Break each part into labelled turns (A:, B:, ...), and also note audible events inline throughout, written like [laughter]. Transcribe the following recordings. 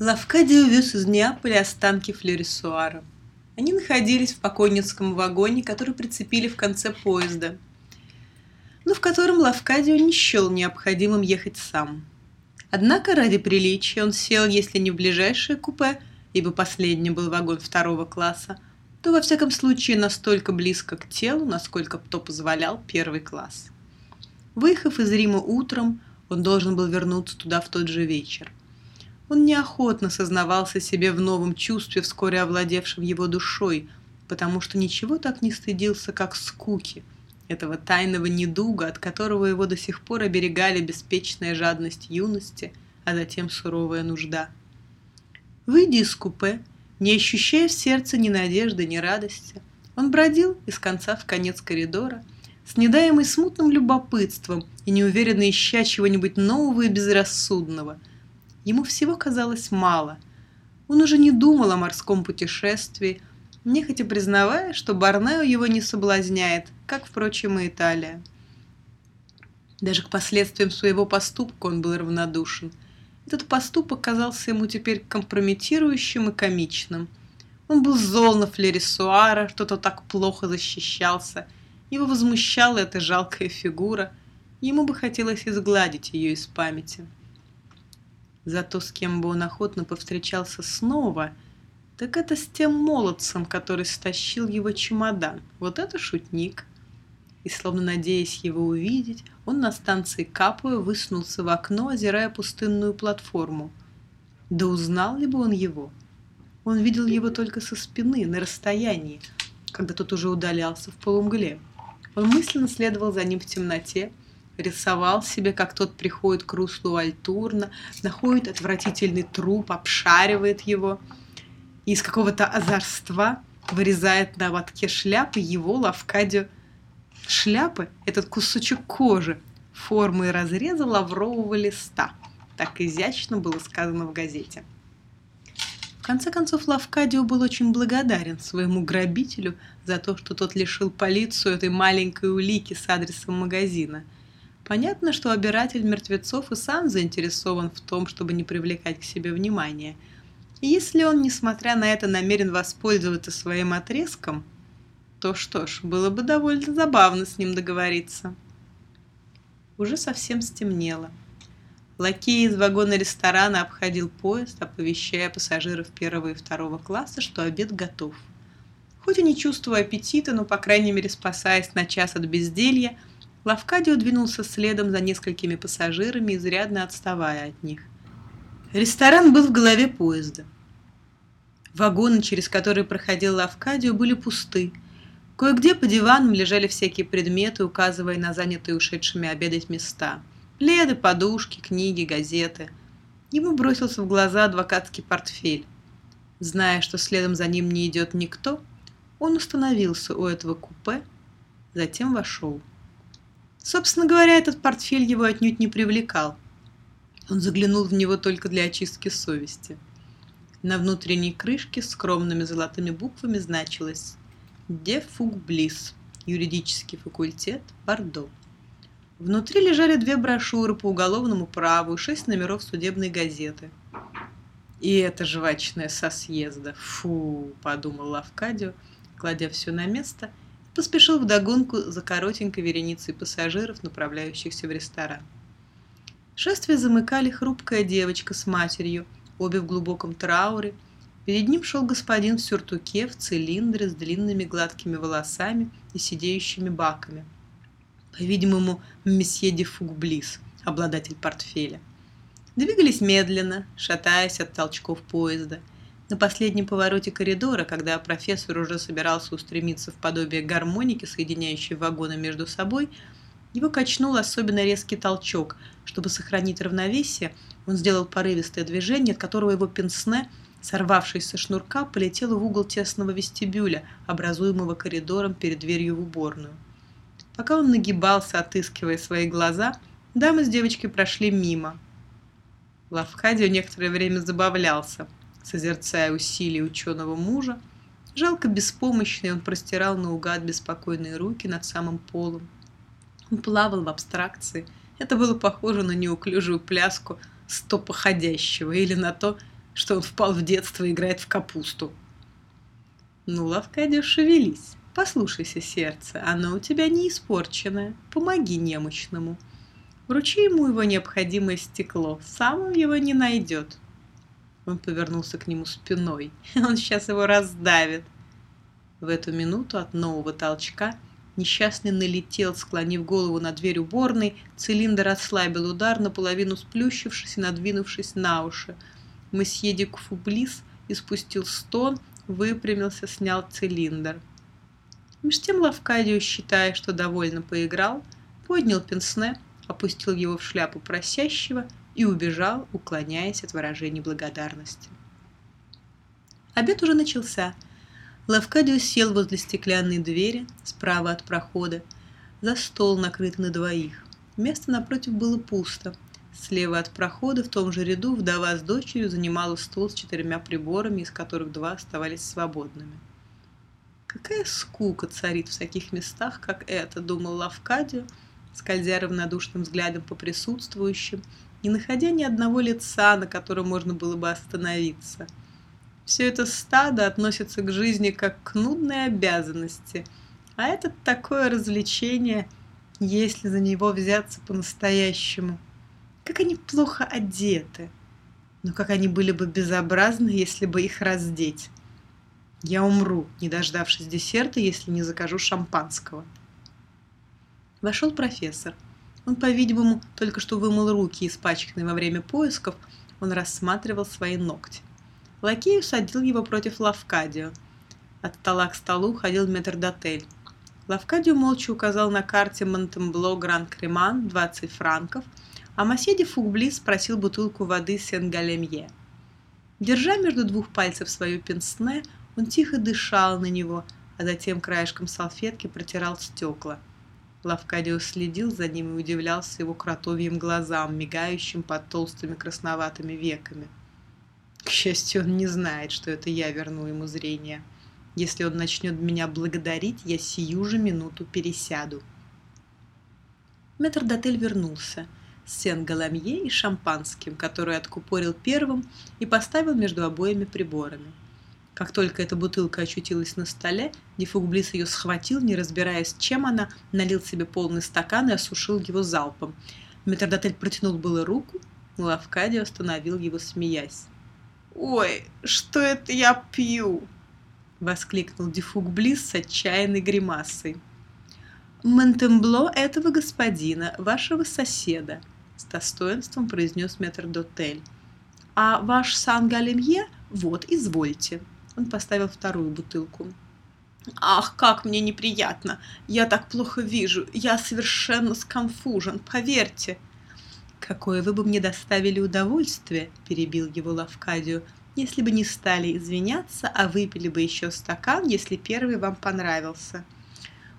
A: Лавкадий увез из Неаполя останки Флюрисуара. Они находились в покойницком вагоне, который прицепили в конце поезда, но в котором Лавкадио не счел необходимым ехать сам. Однако ради приличия он сел, если не в ближайшее купе, ибо последний был вагон второго класса, то во всяком случае настолько близко к телу, насколько то позволял первый класс. Выехав из Рима утром, он должен был вернуться туда в тот же вечер. Он неохотно сознавался себе в новом чувстве, вскоре овладевшем его душой, потому что ничего так не стыдился, как скуки, этого тайного недуга, от которого его до сих пор оберегали беспечная жадность юности, а затем суровая нужда. Выйдя из купе, не ощущая в сердце ни надежды, ни радости, он бродил из конца в конец коридора, с недаемой смутным любопытством и неуверенно ища чего-нибудь нового и безрассудного – Ему всего казалось мало. Он уже не думал о морском путешествии, нехотя признавая, что Борнео его не соблазняет, как, впрочем, и Италия. Даже к последствиям своего поступка он был равнодушен. Этот поступок казался ему теперь компрометирующим и комичным. Он был зол на Флерисуара, что-то так плохо защищался. Его возмущала эта жалкая фигура. Ему бы хотелось изгладить ее из памяти. Зато с кем бы он охотно повстречался снова, так это с тем молодцем, который стащил его чемодан. Вот это шутник. И, словно надеясь его увидеть, он на станции Капуя высунулся в окно, озирая пустынную платформу. Да узнал ли бы он его? Он видел его только со спины, на расстоянии, когда тот уже удалялся в полумгле. Он мысленно следовал за ним в темноте, рисовал себе, как тот приходит к руслу Альтурна, находит отвратительный труп, обшаривает его и из какого-то озорства вырезает на ободке шляпы его лавкадио. Шляпы – этот кусочек кожи, формы и разреза лаврового листа. Так изящно было сказано в газете. В конце концов, Лавкадио был очень благодарен своему грабителю за то, что тот лишил полицию этой маленькой улики с адресом магазина – Понятно, что обиратель мертвецов и сам заинтересован в том, чтобы не привлекать к себе внимания. И если он, несмотря на это, намерен воспользоваться своим отрезком, то что ж, было бы довольно забавно с ним договориться. Уже совсем стемнело. Лакей из вагона ресторана обходил поезд, оповещая пассажиров первого и второго класса, что обед готов. Хоть и не чувствуя аппетита, но, по крайней мере, спасаясь на час от безделья, Лавкадио двинулся следом за несколькими пассажирами, изрядно отставая от них. Ресторан был в голове поезда. Вагоны, через которые проходил Лавкадио, были пусты. Кое-где по диванам лежали всякие предметы, указывая на занятые ушедшими обедать места. Пледы, подушки, книги, газеты. Ему бросился в глаза адвокатский портфель. Зная, что следом за ним не идет никто, он остановился у этого купе, затем вошел. Собственно говоря, этот портфель его отнюдь не привлекал. Он заглянул в него только для очистки совести. На внутренней крышке скромными золотыми буквами значилось «Де Фугблис», юридический факультет, Бордо. Внутри лежали две брошюры по уголовному праву и шесть номеров судебной газеты. «И это жвачное со съезда! Фу!» – подумал Лавкадио, кладя все на место – поспешил вдогонку за коротенькой вереницей пассажиров, направляющихся в ресторан. Шествие замыкали хрупкая девочка с матерью, обе в глубоком трауре. Перед ним шел господин в сюртуке, в цилиндре с длинными гладкими волосами и сидеющими баками. По-видимому, месье де Фугблис, обладатель портфеля. Двигались медленно, шатаясь от толчков поезда – на последнем повороте коридора, когда профессор уже собирался устремиться в подобие гармоники, соединяющей вагоны между собой, его качнул особенно резкий толчок. Чтобы сохранить равновесие, он сделал порывистое движение, от которого его пенсне, сорвавшись со шнурка, полетело в угол тесного вестибюля, образуемого коридором перед дверью в уборную. Пока он нагибался, отыскивая свои глаза, дамы с девочкой прошли мимо. Лавкадио некоторое время забавлялся – созерцая усилия ученого мужа, жалко беспомощный он простирал наугад беспокойные руки над самым полом. Он плавал в абстракции. Это было похоже на неуклюжую пляску стопоходящего или на то, что он впал в детство и играет в капусту. Ну, Лавкадио, шевелись. Послушайся, сердце, оно у тебя не испорченное. Помоги немощному. Вручи ему его необходимое стекло, сам он его не найдет. Он повернулся к нему спиной. [laughs] Он сейчас его раздавит. В эту минуту от нового толчка несчастный налетел, склонив голову на дверь уборной, цилиндр ослабил удар, наполовину сплющившись и надвинувшись на уши. Месье де Куфублис испустил стон, выпрямился, снял цилиндр. Меж тем Лавкадио, считая, что довольно поиграл, поднял пенсне, опустил его в шляпу просящего и убежал, уклоняясь от выражений благодарности. Обед уже начался. Лавкадио сел возле стеклянной двери, справа от прохода, за стол, накрытый на двоих. Место напротив было пусто. Слева от прохода, в том же ряду, вдова с дочерью занимала стол с четырьмя приборами, из которых два оставались свободными. «Какая скука царит в таких местах, как это», — думал Лавкадио, скользя равнодушным взглядом по присутствующим, не находя ни одного лица, на котором можно было бы остановиться — все это стадо относится к жизни как к нудной обязанности, а это такое развлечение, если за него взяться по-настоящему. Как они плохо одеты. Но как они были бы безобразны, если бы их раздеть. Я умру, не дождавшись десерта, если не закажу шампанского. Вошел профессор. Он, по-видимому, только что вымыл руки, испачканные во время поисков, он рассматривал свои ногти. Лакей усадил его против Лавкадио. От стола к столу ходил метрдотель. Лавкадио молча указал на карте Монтембло Гран Креман 20 франков, а Масье Фугбли спросил бутылку воды Сен-Галемье. Держа между двух пальцев свое пенсне, он тихо дышал на него, а затем краешком салфетки протирал стекла. Лавкадио следил за ним и удивлялся его кротовьим глазам, мигающим под толстыми красноватыми веками. К счастью, он не знает, что это я верну ему зрение. Если он начнет меня благодарить, я сию же минуту пересяду. Метрдотель вернулся с сен-галамье и шампанским, который откупорил первым и поставил между обоими приборами. Как только эта бутылка очутилась на столе, Дефугблис ее схватил, не разбираясь, чем она, налил себе полный стакан и осушил его залпом. Метрдотель протянул было руку, но Лавкадий остановил его, смеясь. «Ой, что это я пью?» — воскликнул Дефук Близ с отчаянной гримасой. «Монтембло этого господина, вашего соседа», — с достоинством произнес метр Дотель. «А ваш Сан-Галемье? Вот, извольте». Он поставил вторую бутылку. «Ах, как мне неприятно! Я так плохо вижу! Я совершенно сконфужен, поверьте!» «Какое вы бы мне доставили удовольствие», — перебил его Лавкадио, «если бы не стали извиняться, а выпили бы еще стакан, если первый вам понравился».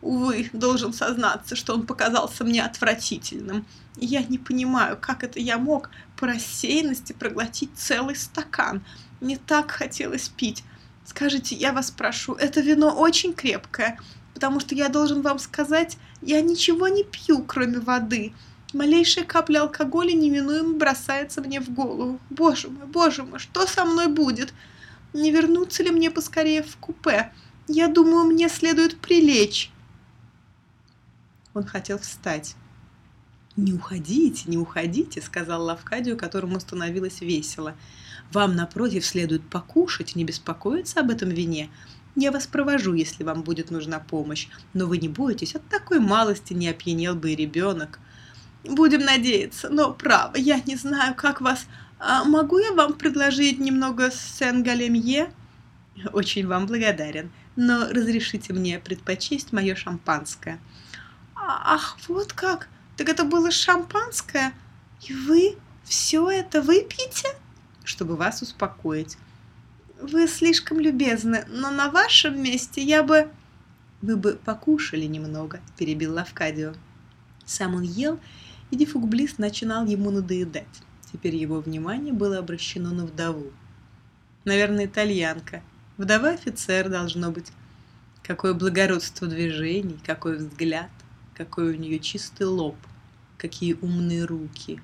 A: Увы, должен сознаться, что он показался мне отвратительным. Я не понимаю, как это я мог по рассеянности проглотить целый стакан. Мне так хотелось пить. Скажите, я вас прошу, это вино очень крепкое, потому что я должен вам сказать, я ничего не пью, кроме воды. Малейшая капля алкоголя неминуемо бросается мне в голову. Боже мой, боже мой, что со мной будет? Не вернуться ли мне поскорее в купе? Я думаю, мне следует прилечь. Он хотел встать. «Не уходите, не уходите», — сказал Лавкадию, которому становилось весело. «Вам, напротив, следует покушать, не беспокоиться об этом вине. Я вас провожу, если вам будет нужна помощь, но вы не бойтесь, от такой малости не опьянел бы и ребенок». Будем надеяться, но право, я не знаю, как вас... А могу я вам предложить немного сен-галемье? Очень вам благодарен, но разрешите мне предпочесть мое шампанское. А, ах, вот как! Так это было шампанское? И вы все это выпьете? Чтобы вас успокоить. Вы слишком любезны, но на вашем месте я бы... Вы бы покушали немного, перебил Лавкадио. Сам он ел и Дифугблис начинал ему надоедать. Теперь его внимание было обращено на вдову. Наверное, итальянка. Вдова-офицер должно быть. Какое благородство движений, какой взгляд, какой у нее чистый лоб, какие умные руки.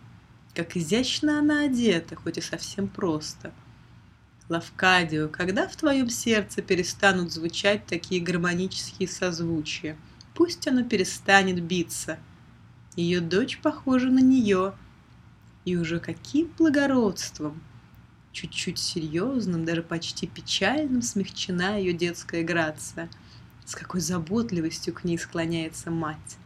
A: Как изящно она одета, хоть и совсем просто. Лавкадио, когда в твоем сердце перестанут звучать такие гармонические созвучия? Пусть оно перестанет биться. Ее дочь похожа на нее. И уже каким благородством, чуть-чуть серьезным, даже почти печальным смягчена ее детская грация. С какой заботливостью к ней склоняется мать.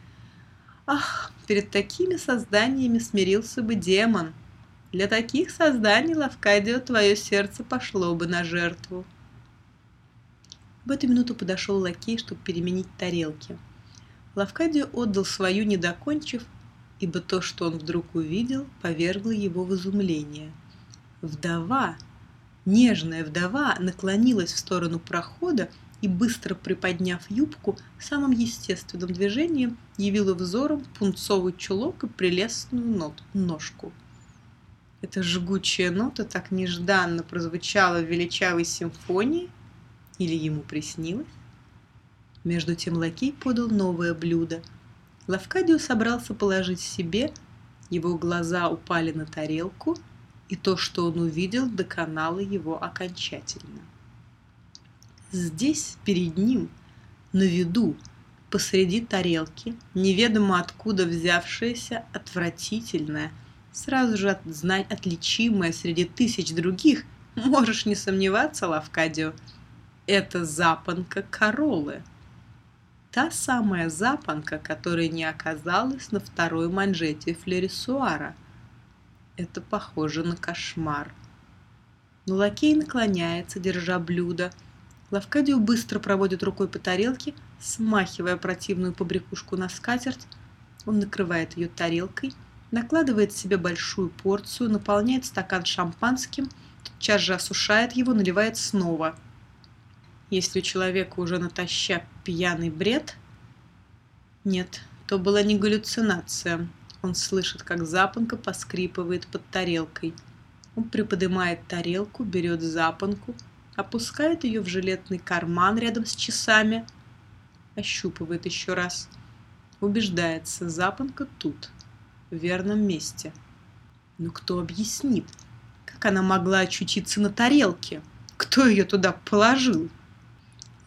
A: Ах, перед такими созданиями смирился бы демон. Для таких созданий, Лавкадио, твое сердце пошло бы на жертву. В эту минуту подошел лакей, чтобы переменить тарелки. Лавкадио отдал свою, не докончив, ибо то, что он вдруг увидел, повергло его в изумление. Вдова, нежная вдова, наклонилась в сторону прохода и, быстро приподняв юбку, самым естественным движением явила взором пунцовый чулок и прелестную нот, ножку. Эта жгучая нота так нежданно прозвучала в величавой симфонии, или ему приснилось? Между тем лакей подал новое блюдо. Лавкадио собрался положить себе, его глаза упали на тарелку, и то, что он увидел, доконало его окончательно. Здесь, перед ним, на виду, посреди тарелки, неведомо откуда взявшаяся отвратительная, сразу же знать отличимая среди тысяч других, можешь не сомневаться, Лавкадио, это запонка королы. Та самая запонка, которая не оказалась на второй манжете флерисуара. Это похоже на кошмар. Но лакей наклоняется, держа блюдо. Лавкадио быстро проводит рукой по тарелке, смахивая противную побрякушку на скатерть. Он накрывает ее тарелкой – накладывает себе большую порцию, наполняет стакан шампанским, тотчас же осушает его, наливает снова. Если у человека уже натощак пьяный бред, нет, то была не галлюцинация. Он слышит, как запонка поскрипывает под тарелкой. Он приподнимает тарелку, берет запонку, опускает ее в жилетный карман рядом с часами, ощупывает еще раз. Убеждается, запонка тут – в верном месте. Но кто объяснит, как она могла очутиться на тарелке? Кто ее туда положил?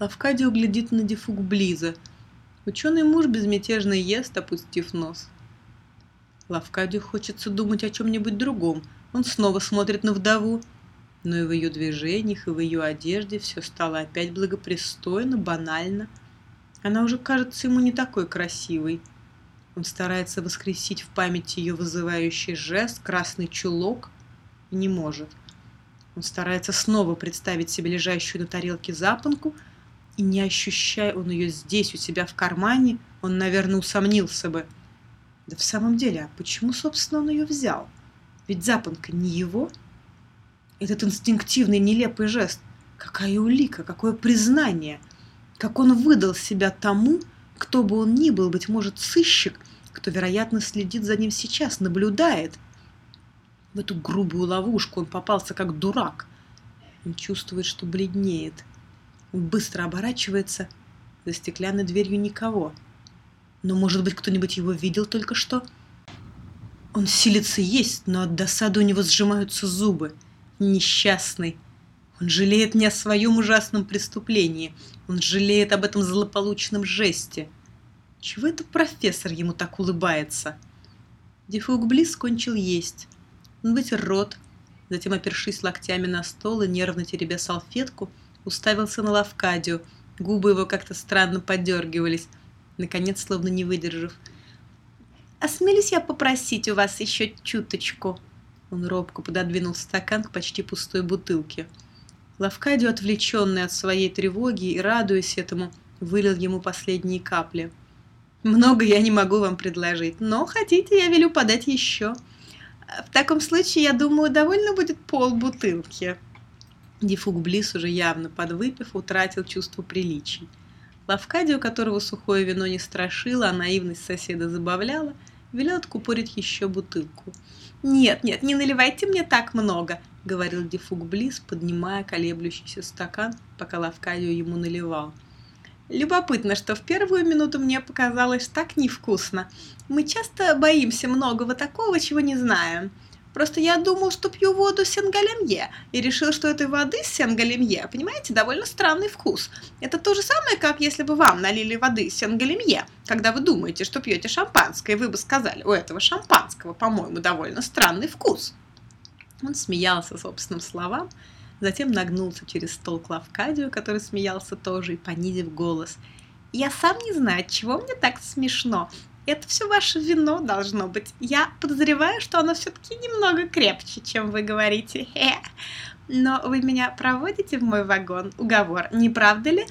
A: Лавкадио глядит на дефук Близа. Ученый муж безмятежно ест, опустив нос. Лавкадио хочется думать о чем-нибудь другом. Он снова смотрит на вдову. Но и в ее движениях, и в ее одежде все стало опять благопристойно, банально. Она уже кажется ему не такой красивой. Он старается воскресить в памяти ее вызывающий жест, красный чулок, и не может. Он старается снова представить себе лежащую на тарелке запонку, и не ощущая он ее здесь, у себя в кармане, он, наверное, усомнился бы. Да в самом деле, а почему, собственно, он ее взял? Ведь запонка не его. Этот инстинктивный нелепый жест. Какая улика, какое признание. Как он выдал себя тому, кто бы он ни был, быть может, сыщик, кто, вероятно, следит за ним сейчас, наблюдает. В эту грубую ловушку он попался как дурак. Он чувствует, что бледнеет. Он быстро оборачивается. За стеклянной дверью никого. Но, может быть, кто-нибудь его видел только что? Он силится есть, но от досады у него сжимаются зубы. Несчастный. Он жалеет не о своем ужасном преступлении. Он жалеет об этом злополучном жесте. Чего это профессор ему так улыбается? Дефук Близ кончил есть. Он вытер рот, затем, опершись локтями на стол и нервно теребя салфетку, уставился на Лавкадию. Губы его как-то странно подергивались, наконец, словно не выдержав. «Осмелюсь я попросить у вас еще чуточку?» Он робко пододвинул стакан к почти пустой бутылке. Лавкадио, отвлеченный от своей тревоги и радуясь этому, вылил ему последние капли – много я не могу вам предложить, но хотите, я велю подать еще. В таком случае, я думаю, довольно будет пол бутылки. Дифук Близ, уже явно подвыпив, утратил чувство приличий. Лавкади, у которого сухое вино не страшило, а наивность соседа забавляла, велел откупорить еще бутылку. «Нет, нет, не наливайте мне так много», — говорил Дифук Близ, поднимая колеблющийся стакан, пока Лавкадио ему наливал. Любопытно, что в первую минуту мне показалось так невкусно. Мы часто боимся многого такого, чего не знаем. Просто я думал, что пью воду сенгалемье, и решил, что этой воды с сенгалемье, понимаете, довольно странный вкус. Это то же самое, как если бы вам налили воды сенгалемье, когда вы думаете, что пьете шампанское, и вы бы сказали, у этого шампанского, по-моему, довольно странный вкус. Он смеялся собственным словам, затем нагнулся через стол к Лавкадию, который смеялся тоже, и понизив голос. «Я сам не знаю, чего мне так смешно. Это все ваше вино должно быть. Я подозреваю, что оно все-таки немного крепче, чем вы говорите. Но вы меня проводите в мой вагон? Уговор, не правда ли?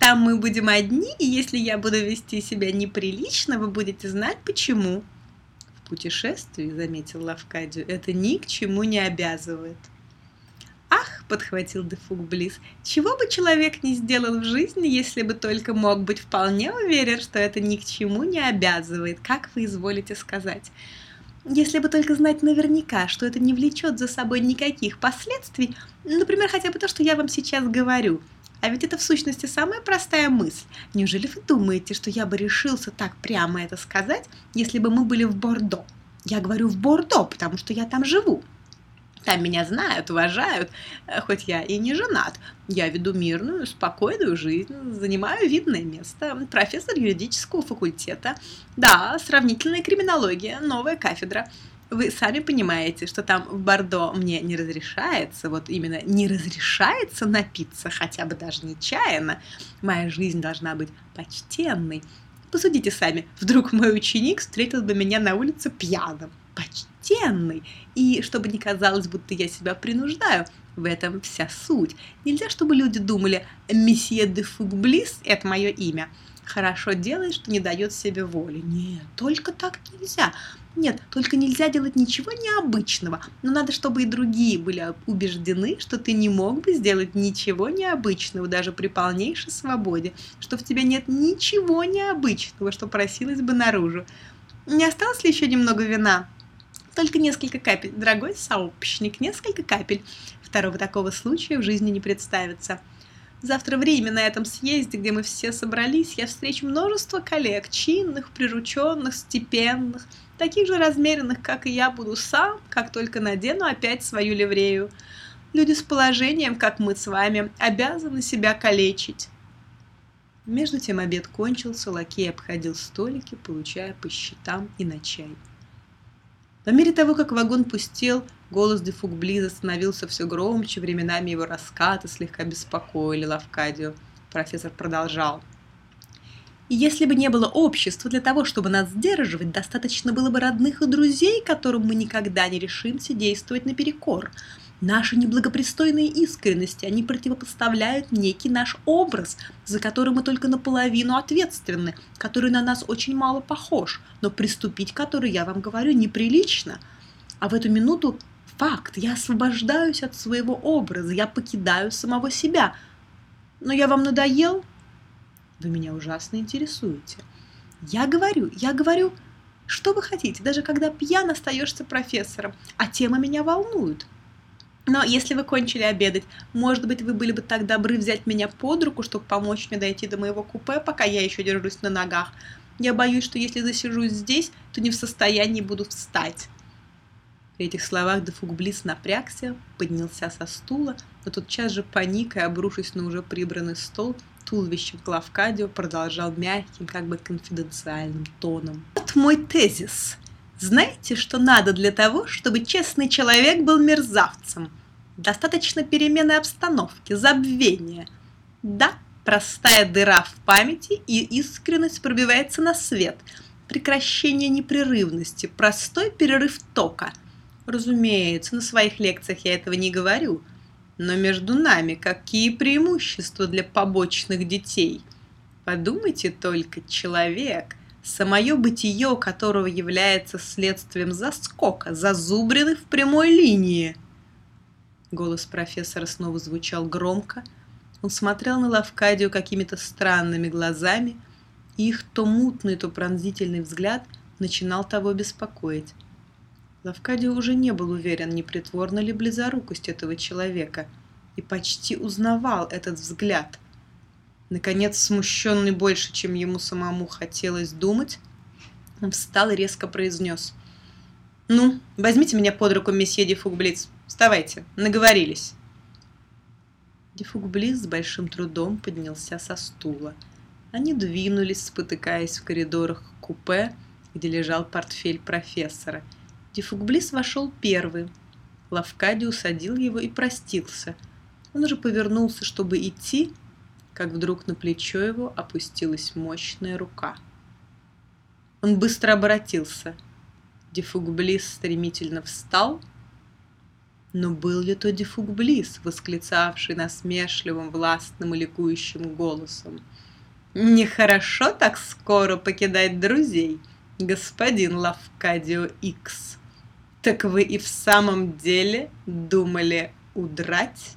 A: Там мы будем одни, и если я буду вести себя неприлично, вы будете знать почему. В путешествии, заметил Лавкадию, это ни к чему не обязывает. Подхватил Дефук Близ. «Чего бы человек не сделал в жизни, если бы только мог быть вполне уверен, что это ни к чему не обязывает, как вы изволите сказать?» Если бы только знать наверняка, что это не влечет за собой никаких последствий, например, хотя бы то, что я вам сейчас говорю. А ведь это в сущности самая простая мысль. Неужели вы думаете, что я бы решился так прямо это сказать, если бы мы были в Бордо? Я говорю в Бордо, потому что я там живу. Там меня знают, уважают, э, хоть я и не женат. Я веду мирную, спокойную жизнь, занимаю видное место, профессор юридического факультета. Да, сравнительная криминология, новая кафедра. Вы сами понимаете, что там в Бордо мне не разрешается, вот именно не разрешается напиться, хотя бы даже нечаянно. Моя жизнь должна быть почтенной. Посудите сами, вдруг мой ученик встретил бы меня на улице пьяным. Почтенный. И чтобы не казалось, будто я себя принуждаю, в этом вся суть. Нельзя, чтобы люди думали «Месье де Фугблис» — это мое имя. Хорошо делает, что не дает себе воли. Нет, только так нельзя. Нет, только нельзя делать ничего необычного. Но надо, чтобы и другие были убеждены, что ты не мог бы сделать ничего необычного, даже при полнейшей свободе, что в тебе нет ничего необычного, что просилось бы наружу. Не осталось ли еще немного вина? Только несколько капель. Дорогой сообщник, несколько капель. Второго такого случая в жизни не представится. Завтра в Риме на этом съезде, где мы все собрались, я встречу множество коллег, чинных, прирученных, степенных, таких же размеренных, как и я буду сам, как только надену опять свою ливрею. Люди с положением, как мы с вами, обязаны себя калечить. Между тем обед кончился, лакей обходил столики, получая по счетам и на чай. По мере того, как вагон пустел, голос Дефугблиза становился все громче, временами его раскаты слегка беспокоили Лавкадию. Профессор продолжал. Если бы не было общества для того, чтобы нас сдерживать, достаточно было бы родных и друзей, которым мы никогда не решимся действовать наперекор. Наши неблагопристойные искренности, они противопоставляют некий наш образ, за который мы только наполовину ответственны, который на нас очень мало похож, но приступить который, я вам говорю, неприлично. А в эту минуту факт, я освобождаюсь от своего образа, я покидаю самого себя. Но я вам надоел? Вы меня ужасно интересуете. Я говорю, я говорю, что вы хотите, даже когда пьян остаешься профессором, а тема меня волнует. Но если вы кончили обедать, может быть, вы были бы так добры взять меня под руку, чтобы помочь мне дойти до моего купе, пока я еще держусь на ногах. Я боюсь, что если засижусь здесь, то не в состоянии буду встать. При этих словах Дефугблис напрягся, поднялся со стула, но тотчас же паник и, обрушившись на уже прибранный стол, туловищем к Лавкадио продолжал мягким, как бы конфиденциальным тоном. «Вот мой тезис. Знаете, что надо для того, чтобы честный человек был мерзавцем? Достаточно перемены обстановки, забвения. Да, простая дыра в памяти и искренность пробивается на свет. Прекращение непрерывности, простой перерыв тока. Разумеется, на своих лекциях я этого не говорю. Но между нами какие преимущества для побочных детей? Подумайте только, человек – самое бытие которого является следствием заскока, зазубрины в прямой линии. Голос профессора снова звучал громко. Он смотрел на Лавкадию какими-то странными глазами, и их то мутный, то пронзительный взгляд начинал того беспокоить. Лавкадио уже не был уверен, не притворна ли близорукость этого человека, и почти узнавал этот взгляд – Наконец, смущенный больше, чем ему самому хотелось думать, он встал и резко произнес. «Ну, возьмите меня под руку, месье Дефугблиц. Вставайте, наговорились». Дефугблиц с большим трудом поднялся со стула. Они двинулись, спотыкаясь в коридорах купе, где лежал портфель профессора. Дефугблис вошел первый. Лавкади усадил его и простился. Он уже повернулся, чтобы идти, как вдруг на плечо его опустилась мощная рука. Он быстро обратился. Дефугблис стремительно встал. Но был ли то Дефугблис, восклицавший насмешливым, властным и ликующим голосом? «Нехорошо так скоро покидать друзей, господин Лавкадио Икс. Так вы и в самом деле думали удрать?»